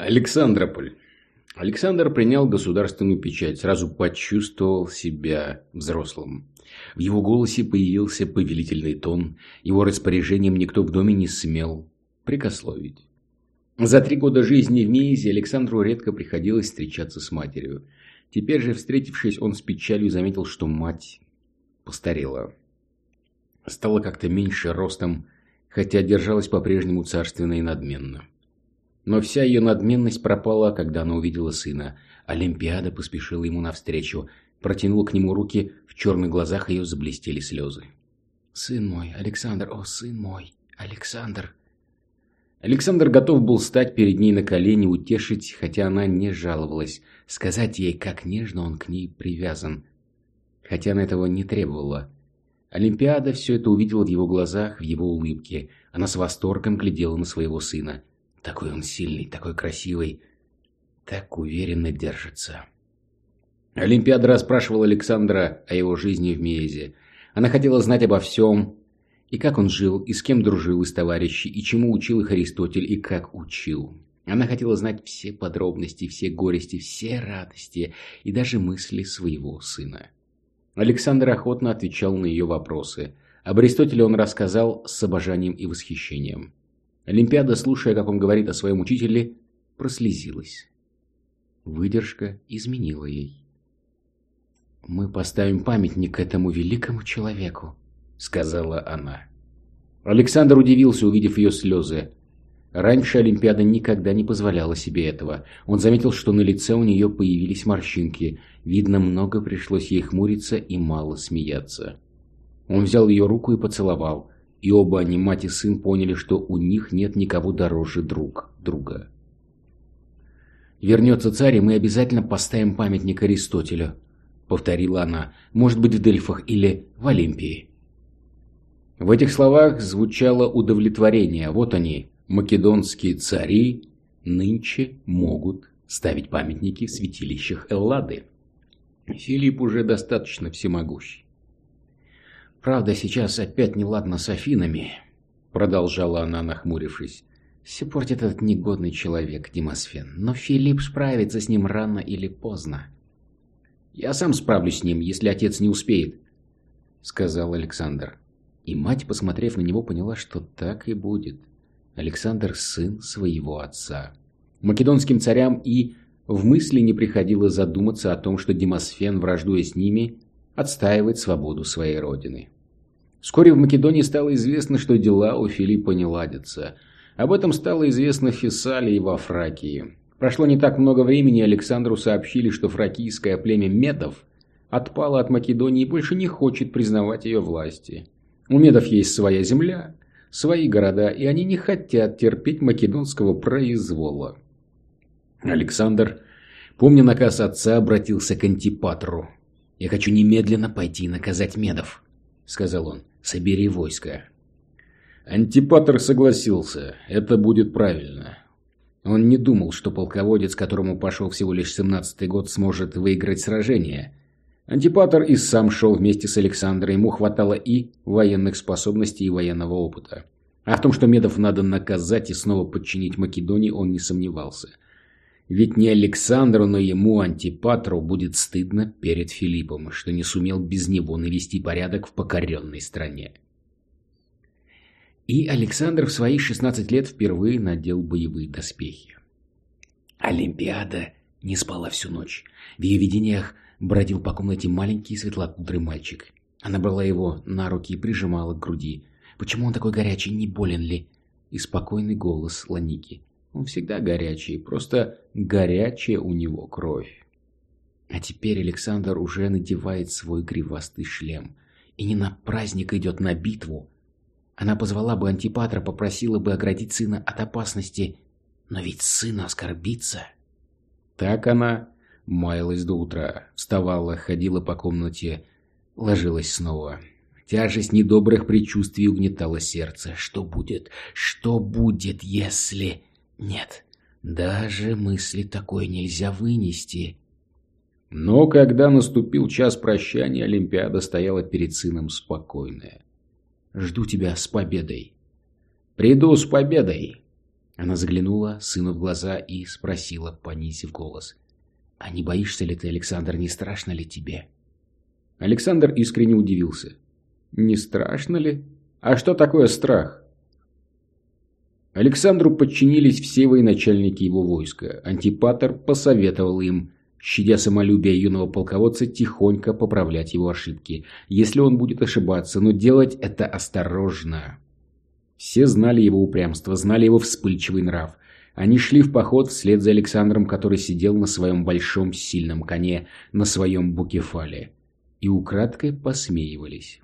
Александрополь. Александр принял государственную печать, сразу почувствовал себя взрослым. В его голосе появился повелительный тон, его распоряжением никто в доме не смел прикословить. За три года жизни в Мейзе Александру редко приходилось встречаться с матерью. Теперь же, встретившись, он с печалью заметил, что мать постарела. Стала как-то меньше ростом, хотя держалась по-прежнему царственно и надменно. Но вся ее надменность пропала, когда она увидела сына. Олимпиада поспешила ему навстречу, протянула к нему руки, в черных глазах ее заблестели слезы. «Сын мой, Александр, о, сын мой, Александр!» Александр готов был стать перед ней на колени, утешить, хотя она не жаловалась, сказать ей, как нежно он к ней привязан. Хотя она этого не требовала. Олимпиада все это увидела в его глазах, в его улыбке. Она с восторгом глядела на своего сына. Такой он сильный, такой красивый, так уверенно держится. Олимпиада расспрашивала Александра о его жизни в Мезе. Она хотела знать обо всем, и как он жил, и с кем дружил из товарищей, и чему учил их Аристотель, и как учил. Она хотела знать все подробности, все горести, все радости, и даже мысли своего сына. Александр охотно отвечал на ее вопросы. Об Аристотеле он рассказал с обожанием и восхищением. Олимпиада, слушая, как он говорит о своем учителе, прослезилась. Выдержка изменила ей. «Мы поставим памятник этому великому человеку», — сказала она. Александр удивился, увидев ее слезы. Раньше Олимпиада никогда не позволяла себе этого. Он заметил, что на лице у нее появились морщинки. Видно, много пришлось ей хмуриться и мало смеяться. Он взял ее руку и поцеловал и оба они, мать и сын, поняли, что у них нет никого дороже друг друга. «Вернется царь, и мы обязательно поставим памятник Аристотелю», — повторила она, — «может быть, в Дельфах или в Олимпии». В этих словах звучало удовлетворение. Вот они, македонские цари, нынче могут ставить памятники в святилищах Эллады. Филипп уже достаточно всемогущий. «Правда, сейчас опять неладно с Афинами», — продолжала она, нахмурившись. «Все портит этот негодный человек, Демосфен, но Филипп справится с ним рано или поздно». «Я сам справлюсь с ним, если отец не успеет», — сказал Александр. И мать, посмотрев на него, поняла, что так и будет. Александр – сын своего отца. Македонским царям и в мысли не приходило задуматься о том, что Демосфен, враждуя с ними, отстаивать свободу своей родины. Вскоре в Македонии стало известно, что дела у Филиппа не ладятся. Об этом стало известно в Фессалии и во Фракии. Прошло не так много времени, Александру сообщили, что фракийское племя Медов отпало от Македонии и больше не хочет признавать ее власти. У Медов есть своя земля, свои города, и они не хотят терпеть македонского произвола. Александр, помня наказ отца, обратился к Антипатру. «Я хочу немедленно пойти наказать Медов», — сказал он. «Собери войско». Антипатр согласился. Это будет правильно. Он не думал, что полководец, которому пошел всего лишь семнадцатый год, сможет выиграть сражение. Антипатр и сам шел вместе с Александром, ему хватало и военных способностей, и военного опыта. А в том, что Медов надо наказать и снова подчинить Македонии, он не сомневался. Ведь не Александру, но ему, Антипатру, будет стыдно перед Филиппом, что не сумел без него навести порядок в покоренной стране. И Александр в свои 16 лет впервые надел боевые доспехи. Олимпиада не спала всю ночь. В ее видениях бродил по комнате маленький светлокудрый мальчик. Она брала его на руки и прижимала к груди. Почему он такой горячий, не болен ли? И спокойный голос Ланики. Он всегда горячий, просто горячая у него кровь. А теперь Александр уже надевает свой гривастый шлем. И не на праздник идет, на битву. Она позвала бы Антипатра, попросила бы оградить сына от опасности. Но ведь сын оскорбится. Так она маялась до утра, вставала, ходила по комнате, ложилась снова. Тяжесть недобрых предчувствий угнетала сердце. Что будет? Что будет, если... Нет, даже мысли такой нельзя вынести. Но когда наступил час прощания, Олимпиада стояла перед сыном спокойная. «Жду тебя с победой». «Приду с победой». Она заглянула сыну в глаза и спросила, понизив голос. «А не боишься ли ты, Александр, не страшно ли тебе?» Александр искренне удивился. «Не страшно ли? А что такое страх?» Александру подчинились все военачальники его войска. Антипатор посоветовал им, щадя самолюбие юного полководца, тихонько поправлять его ошибки, если он будет ошибаться, но делать это осторожно. Все знали его упрямство, знали его вспыльчивый нрав. Они шли в поход вслед за Александром, который сидел на своем большом сильном коне, на своем букефале, и украдкой посмеивались.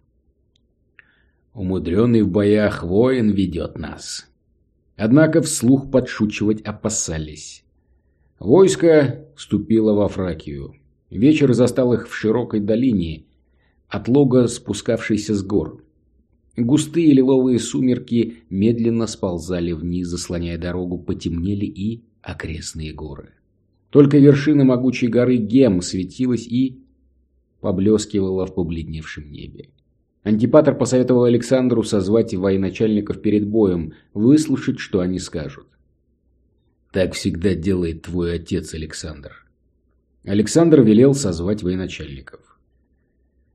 «Умудренный в боях воин ведет нас». Однако вслух подшучивать опасались. Войско вступило во Фракию. Вечер застал их в широкой долине, от лога спускавшейся с гор. Густые лиловые сумерки медленно сползали вниз, заслоняя дорогу, потемнели и окрестные горы. Только вершина могучей горы Гем светилась и поблескивала в побледневшем небе. Антипатор посоветовал Александру созвать военачальников перед боем, выслушать, что они скажут. «Так всегда делает твой отец, Александр». Александр велел созвать военачальников.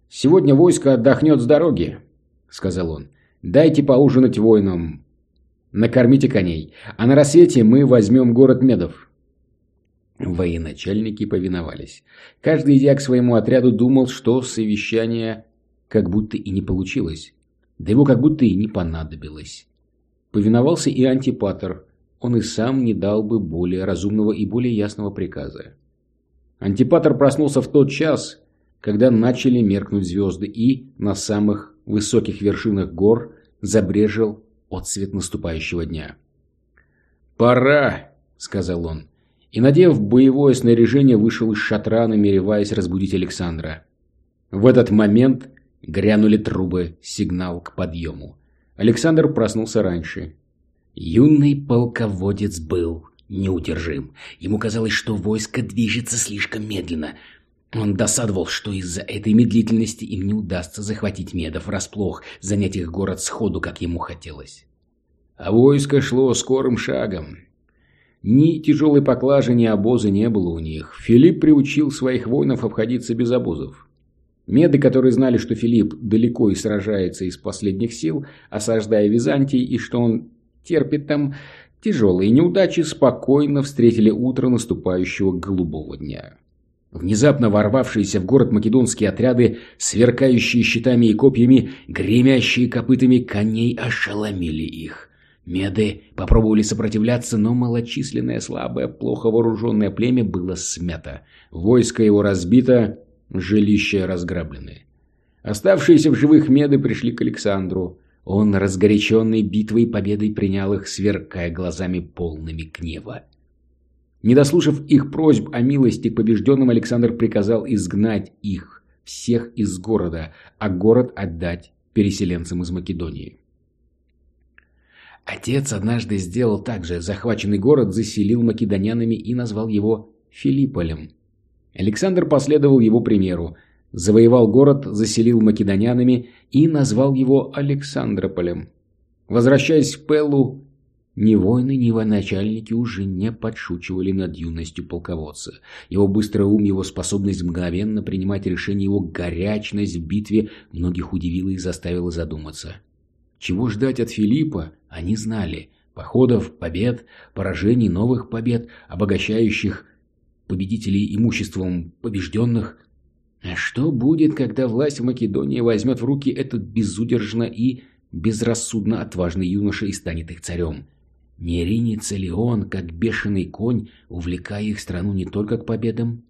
«Сегодня войско отдохнет с дороги», — сказал он. «Дайте поужинать воинам. Накормите коней. А на рассвете мы возьмем город Медов». Военачальники повиновались. Каждый, идя к своему отряду, думал, что совещание как будто и не получилось. Да его как будто и не понадобилось. Повиновался и антипатор. Он и сам не дал бы более разумного и более ясного приказа. Антипатор проснулся в тот час, когда начали меркнуть звезды, и на самых высоких вершинах гор забрежил отсвет наступающего дня. «Пора!» — сказал он. И, надев боевое снаряжение, вышел из шатра, намереваясь разбудить Александра. В этот момент грянули трубы, сигнал к подъему. Александр проснулся раньше. Юный полководец был неудержим. Ему казалось, что войско движется слишком медленно — он досадовал, что из-за этой медлительности им не удастся захватить медов врасплох, занять их город сходу, как ему хотелось. А войско шло скорым шагом. Ни тяжелой поклажи, ни обоза не было у них. Филипп приучил своих воинов обходиться без обозов. Меды, которые знали, что Филипп далеко и сражается из последних сил, осаждая Византий, и что он терпит там тяжелые неудачи, спокойно встретили утро наступающего голубого дня. Внезапно ворвавшиеся в город македонские отряды, сверкающие щитами и копьями, гремящие копытами коней, ошеломили их. Меды попробовали сопротивляться, но малочисленное, слабое, плохо вооруженное племя было смято. Войско его разбито, жилища разграблены. Оставшиеся в живых меды пришли к Александру. Он, разгоряченный битвой и победой, принял их, сверкая глазами полными гнева. Не дослушав их просьб о милости к побежденным, Александр приказал изгнать их, всех из города, а город отдать переселенцам из Македонии. Отец однажды сделал так же. Захваченный город заселил македонянами и назвал его Филипполем. Александр последовал его примеру. Завоевал город, заселил македонянами и назвал его Александрополем. Возвращаясь в Пеллу, ни воины, ни военачальники уже не подшучивали над юностью полководца. Его быстрый ум, его способность мгновенно принимать решения, его горячность в битве многих удивила и заставила задуматься. Чего ждать от Филиппа, они знали. Походов, побед, поражений, новых побед, обогащающих победителей имуществом побежденных. А что будет, когда власть в Македонии возьмет в руки этот безудержно и безрассудно отважный юноша и станет их царем? Не ринется ли он, как бешеный конь, увлекая их страну не только к победам,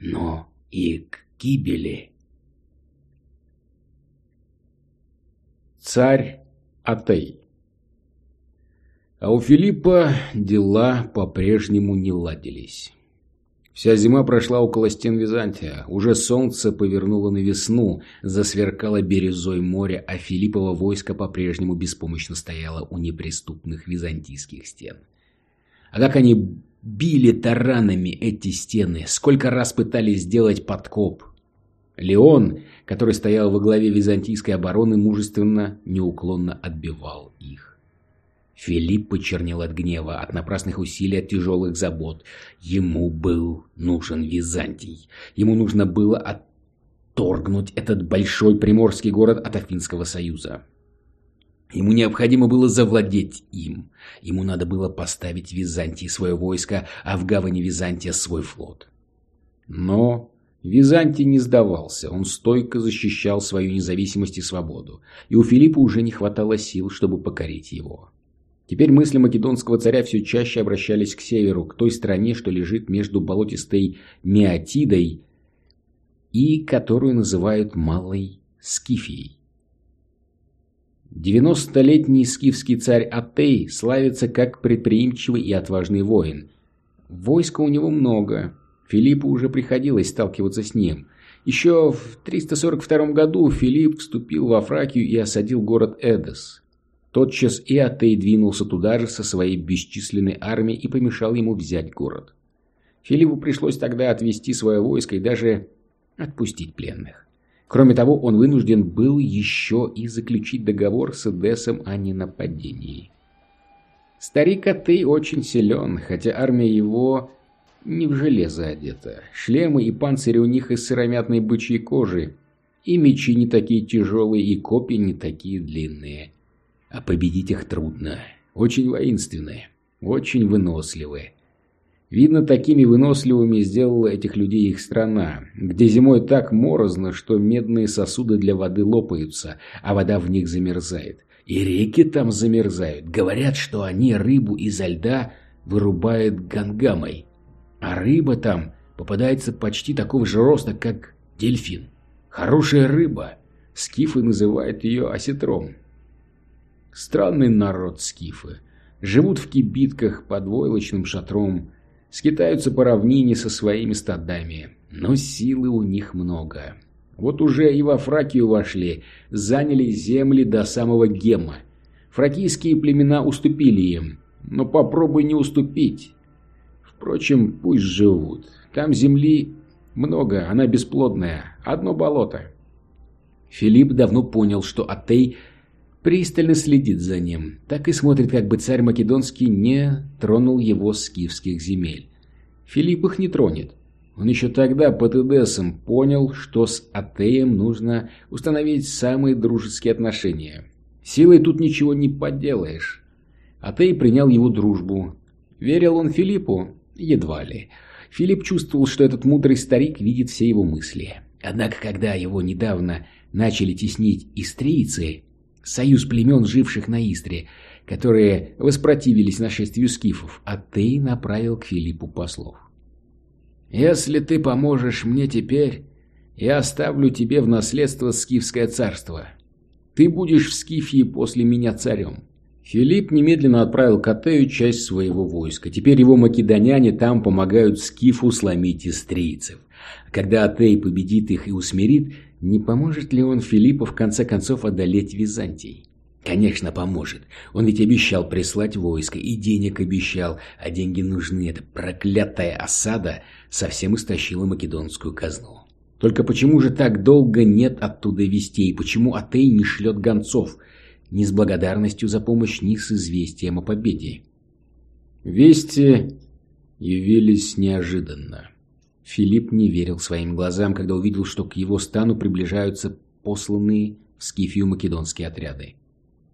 но и к гибели? Царь Атей А у Филиппа дела по-прежнему не ладились. Вся зима прошла около стен Византия. Уже солнце повернуло на весну, засверкало бирюзой море, а Филиппово войско по-прежнему беспомощно стояло у неприступных византийских стен. А как они били таранами эти стены, сколько раз пытались сделать подкоп. Леон, который стоял во главе византийской обороны, мужественно, неуклонно отбивал их. Филипп почернел от гнева, от напрасных усилий, от тяжелых забот. Ему был нужен Византий. Ему нужно было отторгнуть этот большой приморский город от Афинского союза. Ему необходимо было завладеть им. Ему надо было поставить в Византии свое войско, а в гавани Византия свой флот. Но Византий не сдавался, он стойко защищал свою независимость и свободу, и у Филиппа уже не хватало сил, чтобы покорить его. Теперь мысли македонского царя все чаще обращались к северу, к той стране, что лежит между болотистой Меотидой и которую называют Малой Скифией. Девяностолетний скифский царь Атей славится как предприимчивый и отважный воин. Войска у него много. Филиппу уже приходилось сталкиваться с ним. Еще в 342 году Филипп вступил во Фракию и осадил город Эдес. Тотчас и Атей двинулся туда же со своей бесчисленной армией и помешал ему взять город. Филиппу пришлось тогда отвести свое войско и даже отпустить пленных. Кроме того, он вынужден был еще и заключить договор с Эдесом о ненападении. Старик Атей очень силен, хотя армия его не в железо одета. Шлемы и панцири у них из сыромятной бычьей кожи, и мечи не такие тяжелые, и копья не такие длинные. А победить их трудно. Очень воинственные, очень выносливые. Видно, такими выносливыми сделала этих людей их страна, где зимой так морозно, что медные сосуды для воды лопаются, а вода в них замерзает. И реки там замерзают. Говорят, что они рыбу изо льда вырубают гангамой. А рыба там попадается почти такого же роста, как дельфин. Хорошая рыба. Скифы называют ее осетром. Странный народ скифы. Живут в кибитках под войлочным шатром, скитаются по равнине со своими стадами, но силы у них много. Вот уже и во Фракию вошли, заняли земли до самого Гема. Фракийские племена уступили им, но попробуй не уступить. Впрочем, пусть живут. Там земли много, она бесплодная, одно болото. Филипп давно понял, что Атей пристально следит за ним, так и смотрит, как бы царь Македонский не тронул его скифских земель. Филипп их не тронет. Он еще тогда под Эдессом понял, что с Атеем нужно установить самые дружеские отношения. Силой тут ничего не поделаешь. Атей принял его дружбу. Верил он Филиппу? Едва ли. Филипп чувствовал, что этот мудрый старик видит все его мысли. Однако, когда его недавно начали теснить истрийцы, союз племен, живших на Истре, которые воспротивились нашествию скифов, а ты направил к Филиппу послов. «Если ты поможешь мне теперь, я оставлю тебе в наследство скифское царство. Ты будешь в Скифии после меня царем». Филипп немедленно отправил к Атею часть своего войска. Теперь его македоняне там помогают скифу сломить истрийцев. Когда Атей победит их и усмирит, не поможет ли он Филиппу в конце концов одолеть Византий? Конечно, поможет. Он ведь обещал прислать войско и денег обещал, а деньги нужны. Эта проклятая осада совсем истощила македонскую казну. Только почему же так долго нет оттуда вестей? Почему Атей не шлет гонцов? Ни с благодарностью за помощь, ни с известием о победе. Вести явились неожиданно. Филипп не верил своим глазам, когда увидел, что к его стану приближаются посланные в Скифию македонские отряды.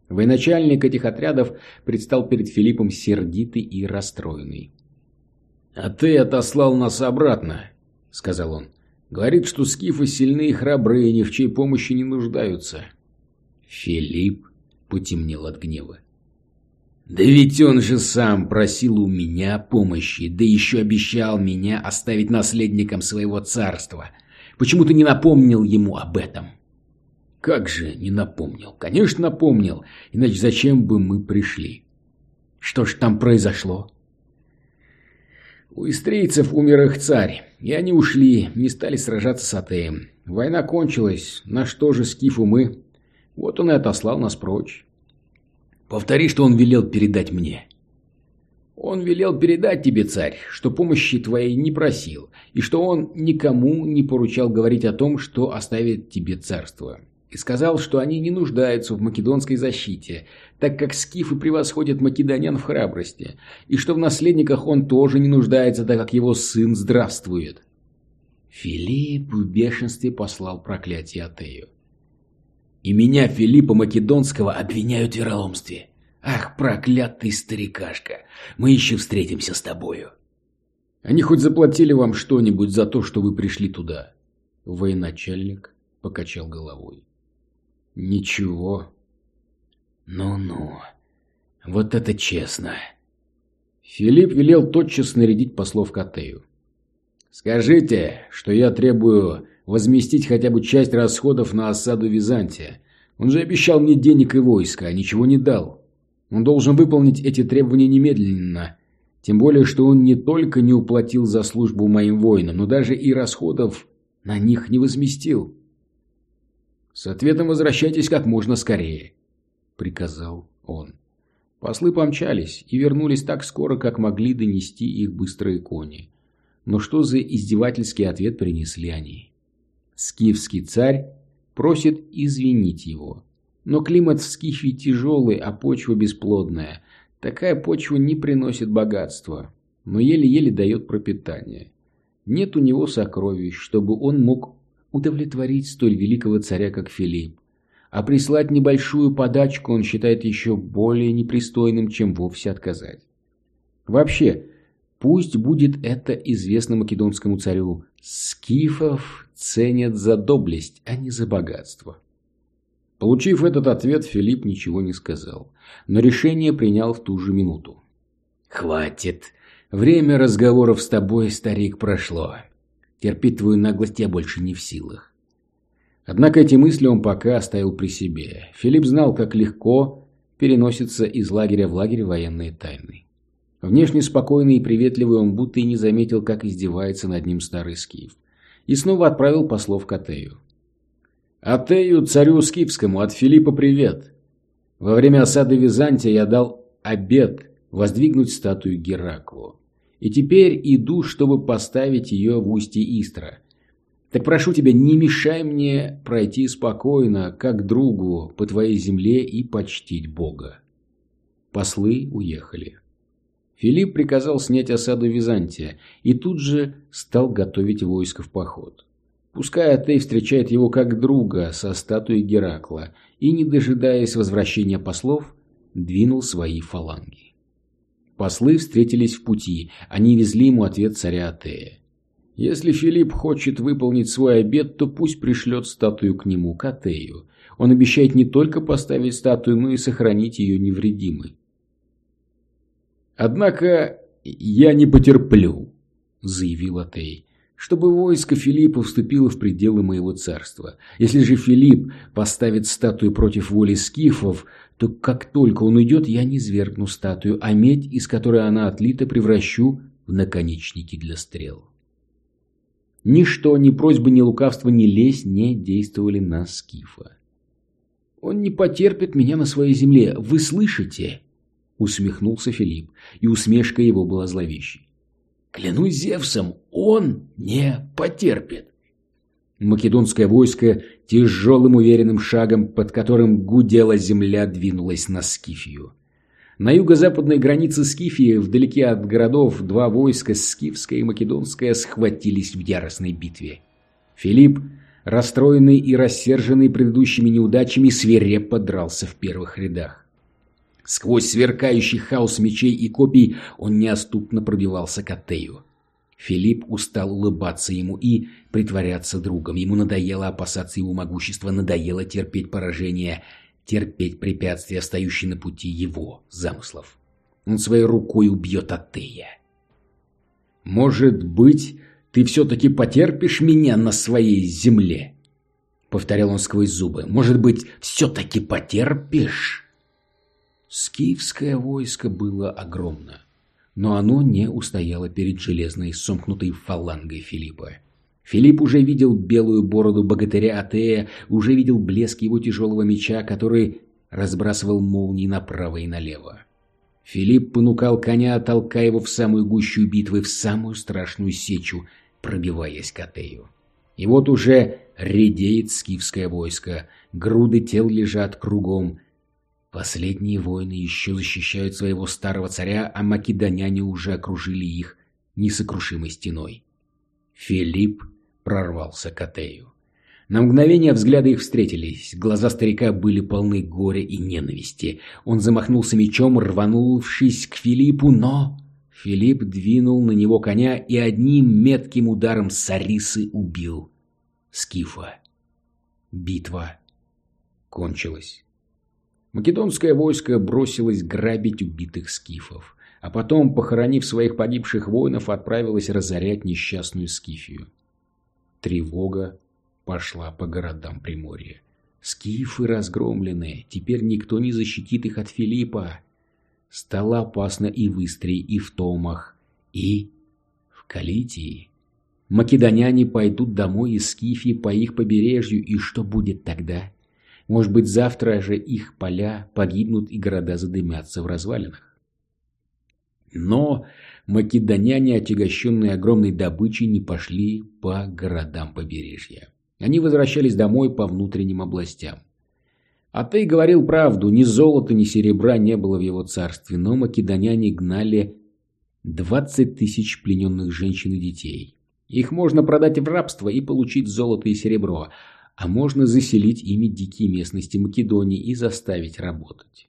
Военачальник этих отрядов предстал перед Филиппом сердитый и расстроенный. «А ты отослал нас обратно», — сказал он. «Говорит, что скифы сильны и храбрые, ни в чьей помощи не нуждаются». Филипп потемнел от гнева. Да ведь он же сам просил у меня помощи, да еще обещал меня оставить наследником своего царства. Почему ты не напомнил ему об этом? Как же не напомнил? Конечно, напомнил. Иначе зачем бы мы пришли? Что ж там произошло? У истрийцев умер их царь, и они ушли, не стали сражаться с Атеем. Война кончилась, на что же скифу мы? Вот он и отослал нас прочь. Повтори, что он велел передать мне». «Он велел передать тебе, царь, что помощи твоей не просил, и что он никому не поручал говорить о том, что оставит тебе царство. и сказал, что они не нуждаются в македонской защите, так как скифы превосходят македонян в храбрости, и что в наследниках он тоже не нуждается, так как его сын здравствует. Филипп в бешенстве послал проклятие Атею. «И меня, Филиппа Македонского, обвиняют в вероломстве. Ах, проклятый старикашка, мы еще встретимся с тобою». «Они хоть заплатили вам что-нибудь за то, что вы пришли туда?» Военачальник покачал головой. «Ничего». «Ну-ну, вот это честно». Филипп велел тотчас снарядить послов к Атею. «Скажите, что я требую возместить хотя бы часть расходов на осаду Византия. Он же обещал мне денег и войска, а ничего не дал. Он должен выполнить эти требования немедленно, тем более, что он не только не уплатил за службу моим воинам, но даже и расходов на них не возместил. «С ответом возвращайтесь как можно скорее», — приказал он. Послы помчались и вернулись так скоро, как могли донести их быстрые кони. Но что за издевательский ответ принесли они? Скифский царь просит извинить его. Но климат в Скифии тяжелый, а почва бесплодная. Такая почва не приносит богатства, но еле-еле дает пропитание. Нет у него сокровищ, чтобы он мог удовлетворить столь великого царя, как Филипп. А прислать небольшую подачку он считает еще более непристойным, чем вовсе отказать. Вообще, пусть будет это известно македонскому царю, скифов ценят за доблесть, а не за богатство. Получив этот ответ, Филипп ничего не сказал, но решение принял в ту же минуту. «Хватит. Время разговоров с тобой, старик, прошло. Терпеть твою наглость я больше не в силах. Однако эти мысли он пока оставил при себе. Филипп знал, как легко переносится из лагеря в лагерь военные тайны. Внешне спокойный и приветливый он будто и не заметил, как издевается над ним старый скиф. И снова отправил послов к Атею. «Атею, царю скифскому, от Филиппа привет. Во время осады Византия я дал обед воздвигнуть статую Гераклу и теперь иду, чтобы поставить ее в устье Истра. Так прошу тебя, не мешай мне пройти спокойно, как другу, по твоей земле и почтить Бога. Послы уехали. Филипп приказал снять осаду Византия и тут же стал готовить войско в поход. Пускай Атей встречает его как друга со статуей Геракла и, не дожидаясь возвращения послов, двинул свои фаланги. Послы встретились в пути, они везли ему ответ царя Атея. Если Филипп хочет выполнить свой обет, то пусть пришлет статую к нему, к Атею. Он обещает не только поставить статую, но и сохранить ее невредимой. «Однако я не потерплю», — заявил Атей, — «чтобы войско Филиппа вступило в пределы моего царства. Если же Филипп поставит статую против воли скифов, то как только он уйдет, я не свергну статую, а медь, из которой она отлита, превращу в наконечники для стрел. Ничто, ни просьбы, ни лукавство, ни лезь не действовали на Скифа. «Он не потерпит меня на своей земле, вы слышите?» Усмехнулся Филипп, и усмешка его была зловещей. «Клянусь Зевсом, он не потерпит!» Македонское войско тяжелым уверенным шагом, под которым гудела земля, двинулось на Скифию. На юго-западной границе Скифии, вдалеке от городов, два войска, скифское и македонское, схватились в яростной битве. Филипп, расстроенный и рассерженный предыдущими неудачами, свирепо дрался в первых рядах. Сквозь сверкающий хаос мечей и копий он неоступно пробивался к Атею. Филипп устал улыбаться ему и притворяться другом. Ему надоело опасаться его могущества, надоело терпеть поражение, терпеть препятствия, стоящие на пути его замыслов. Он своей рукой убьет Атея. «Может быть, ты все-таки потерпишь меня на своей земле?» Повторял он сквозь зубы. «Может быть, все-таки потерпишь?» Скифское войско было огромно но оно не устояло перед железной сомкнутой фалангой Филиппа. Филипп уже видел белую бороду богатыря Атея, уже видел блеск его тяжелого меча, который разбрасывал молнии направо и налево. Филипп понукал коня, толкая его в самую гущу битвы, в самую страшную сечу, пробиваясь к Атею. И вот уже редеет скифское войско, груды тел лежат кругом. Последние воины еще защищают своего старого царя, а македоняне уже окружили их несокрушимой стеной. Филипп прорвался к Атею. На мгновение взгляды их встретились. Глаза старика были полны горя и ненависти. Он замахнулся мечом, рванувшись к Филиппу, но... Филипп двинул на него коня и одним метким ударом Сарисы убил Скифа. Битва кончилась. Македонское войско бросилось грабить убитых скифов, а потом, похоронив своих погибших воинов, отправилось разорять несчастную Скифию. Тревога пошла по городам Приморья. Скифы разгромлены, теперь никто не защитит их от Филиппа. Стало опасно и в Истрии, и в Томах, и в Калитии. Македоняне пойдут домой из Скифии по их побережью, и что будет тогда? Может быть, завтра же их поля погибнут и города задымятся в развалинах? Но македоняне, отягощенные огромной добычей, не пошли по городам побережья. Они возвращались домой по внутренним областям. А ты говорил правду, ни золота, ни серебра не было в его царстве, но македоняне гнали 20 тысяч плененных женщин и детей. Их можно продать в рабство и получить золото и серебро, а можно заселить ими дикие местности Македонии и заставить работать.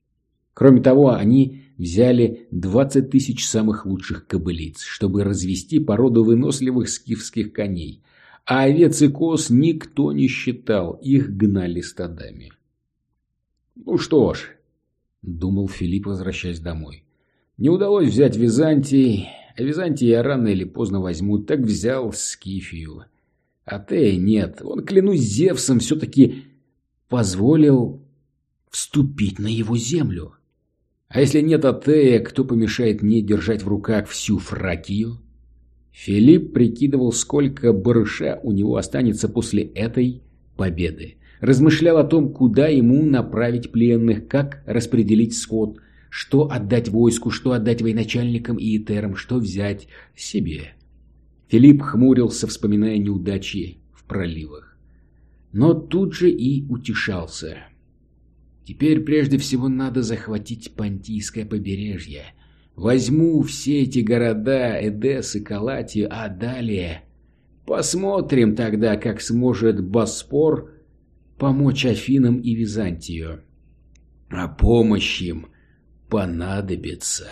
Кроме того, они взяли 20 тысяч самых лучших кобылиц, чтобы развести породу выносливых скифских коней, а овец и коз никто не считал, их гнали стадами. «Ну что ж», — думал Филипп, возвращаясь домой, — «не удалось взять Византий, а Византий я рано или поздно возьму, так взял Скифию. А ты нет, он, клянусь Зевсом, все-таки позволил вступить на его землю. А если нет Атея, кто помешает мне держать в руках всю Фракию?» Филипп прикидывал, сколько барыша у него останется после этой победы размышлял о том, куда ему направить пленных, как распределить скот, что отдать войску, что отдать военачальникам и этерам, что взять себе. Филипп хмурился, вспоминая неудачи в проливах. Но тут же и утешался. Теперь прежде всего надо захватить Понтийское побережье. Возьму все эти города, Эдесс и Калатию, а далее... Посмотрим тогда, как сможет Боспор помочь Афинам и Византию. А помощь им понадобится.